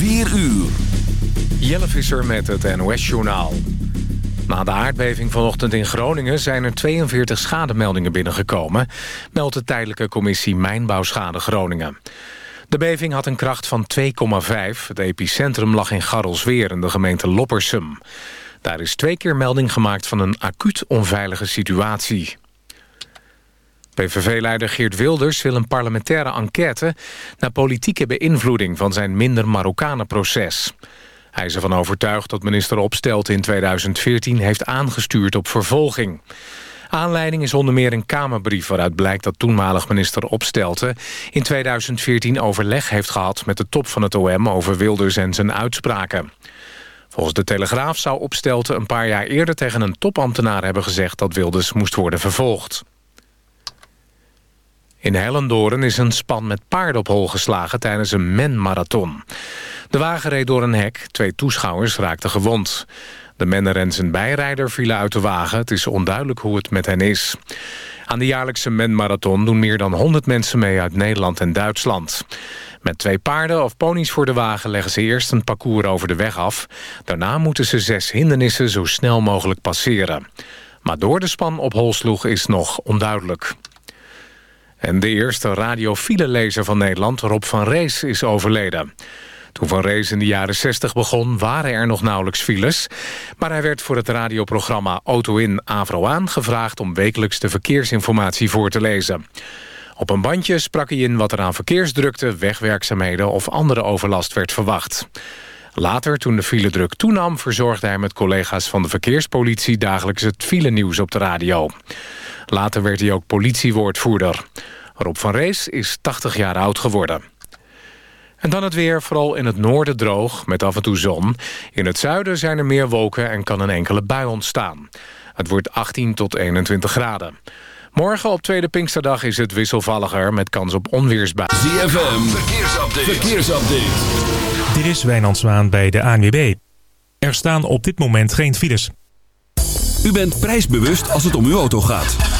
4 uur. Jelle Visser met het NOS-journaal. Na de aardbeving vanochtend in Groningen zijn er 42 schademeldingen binnengekomen... meldt de tijdelijke commissie Mijnbouwschade Groningen. De beving had een kracht van 2,5. Het epicentrum lag in Garrelsweer in de gemeente Loppersum. Daar is twee keer melding gemaakt van een acuut onveilige situatie. PVV-leider Geert Wilders wil een parlementaire enquête... naar politieke beïnvloeding van zijn minder Marokkanen-proces. Hij is ervan overtuigd dat minister Opstelten in 2014 heeft aangestuurd op vervolging. Aanleiding is onder meer een Kamerbrief waaruit blijkt dat toenmalig minister Opstelten in 2014 overleg heeft gehad met de top van het OM over Wilders en zijn uitspraken. Volgens de Telegraaf zou Opstelten een paar jaar eerder tegen een topambtenaar hebben gezegd dat Wilders moest worden vervolgd. In Hellendoorn is een span met paarden op hol geslagen tijdens een men-marathon. De wagen reed door een hek, twee toeschouwers raakten gewond. De menner en zijn bijrijder vielen uit de wagen. Het is onduidelijk hoe het met hen is. Aan de jaarlijkse men-marathon doen meer dan 100 mensen mee uit Nederland en Duitsland. Met twee paarden of ponies voor de wagen leggen ze eerst een parcours over de weg af. Daarna moeten ze zes hindernissen zo snel mogelijk passeren. Maar door de span op hol sloeg is nog onduidelijk. En de eerste radiofiele lezer van Nederland, Rob van Rees, is overleden. Toen Van Rees in de jaren 60 begon, waren er nog nauwelijks files. Maar hij werd voor het radioprogramma Auto in Avro aan gevraagd... om wekelijks de verkeersinformatie voor te lezen. Op een bandje sprak hij in wat er aan verkeersdrukte, wegwerkzaamheden... of andere overlast werd verwacht. Later, toen de filedruk toenam, verzorgde hij met collega's van de verkeerspolitie... dagelijks het filenieuws op de radio. Later werd hij ook politiewoordvoerder. Rob van Rees is 80 jaar oud geworden. En dan het weer, vooral in het noorden droog, met af en toe zon. In het zuiden zijn er meer wolken en kan een enkele bui ontstaan. Het wordt 18 tot 21 graden. Morgen op tweede Pinksterdag is het wisselvalliger met kans op onweersbuien. ZFM, verkeersupdate. verkeersupdate. Dit is Wijnand Zwaan bij de ANWB. Er staan op dit moment geen files. U bent prijsbewust als het om uw auto gaat.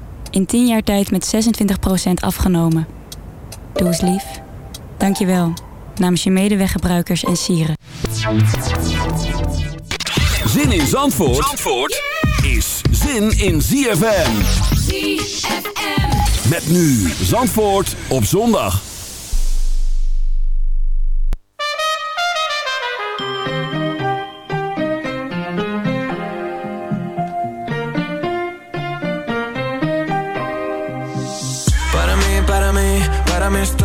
In 10 jaar tijd met 26% afgenomen. Doe eens lief. Dank je wel. Namens je medeweggebruikers en sieren. Zin in Zandvoort, Zandvoort is zin in ZFM. ZFM. Met nu Zandvoort op zondag.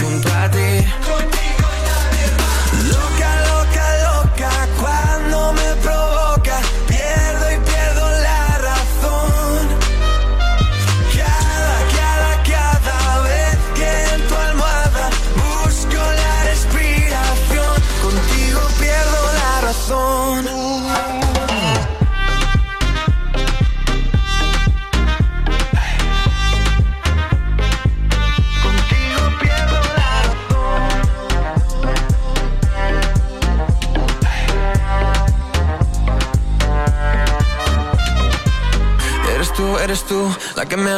junto a ti.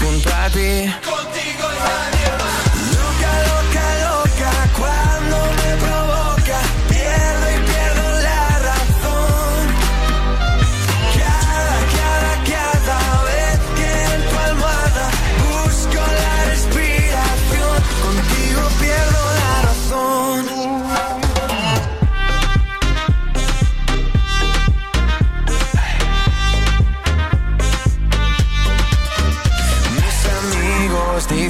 junto a. Contigo y.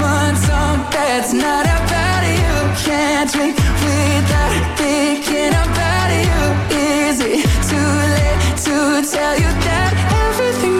one song that's not about you. Can't drink without thinking about you. Is it too late to tell you that everything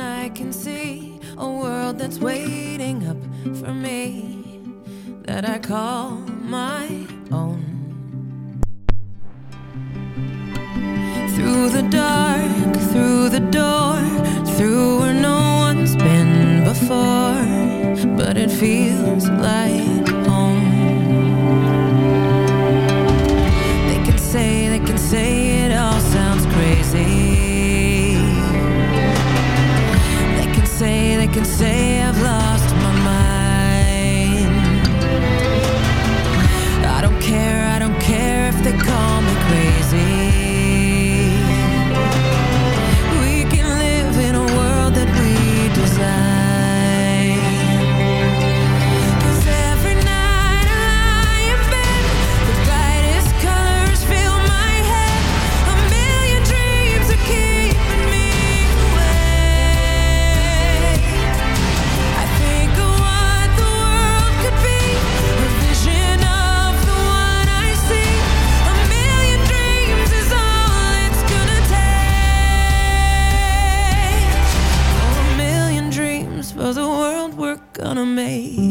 and I can see a world that's waiting up for me that I call my own. Through the dark, through the door, through where no one's been before, but it feels like gonna make.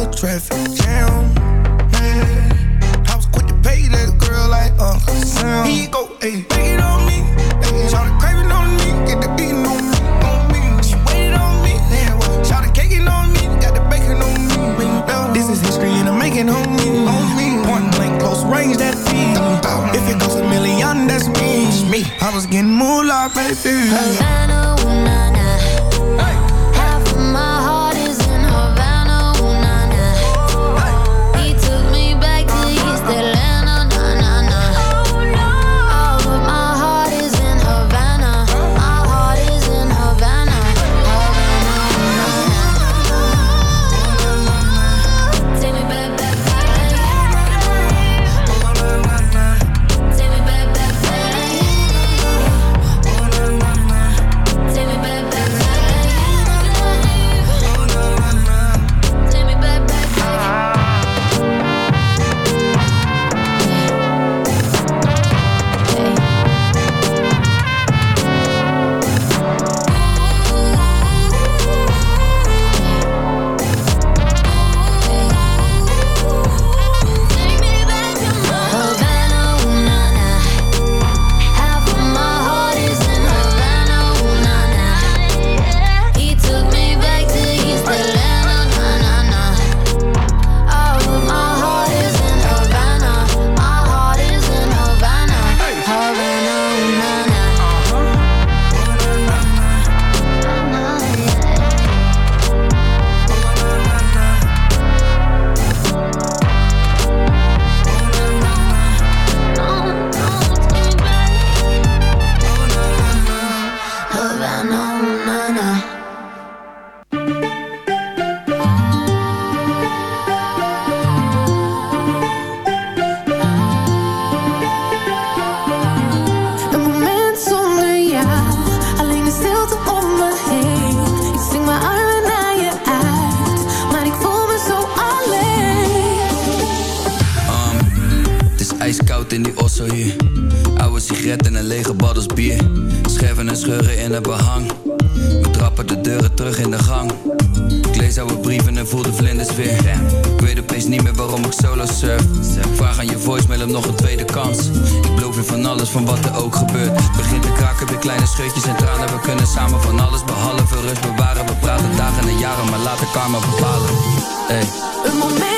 a traffic jam. Yeah. I was quick to pay that girl like Uncle Sam. He go, hey, take it on me. Hey, Shout it craving on me, get the beating on me. On me. She waited on me. Yeah. Shout it caking on me, got the bacon on me. Ring This is history and I'm making on me. On me. Point blank, close range, that feed. If it goes a million, that's me. me. I was getting more like baby. Havana scheurtjes en tranen. We kunnen samen van alles behalve rust bewaren. We praten dagen en jaren, maar laten karma bepalen. Hey. Een moment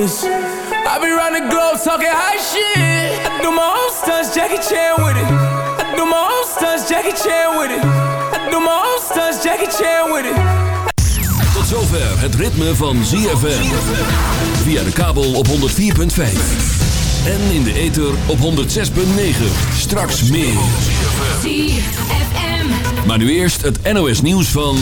this. I be round the globe talking hot shit. I do my own stunts, Jackie Chan with it. I do my own stunts, Jackie Chan with it. I do my own stunts, Jackie Chan with it. Tot zover het ritme van ZFM. Via de kabel op 104.5. En in de ether op 106.9. Straks meer. ZFM. Maar nu eerst het NOS nieuws van...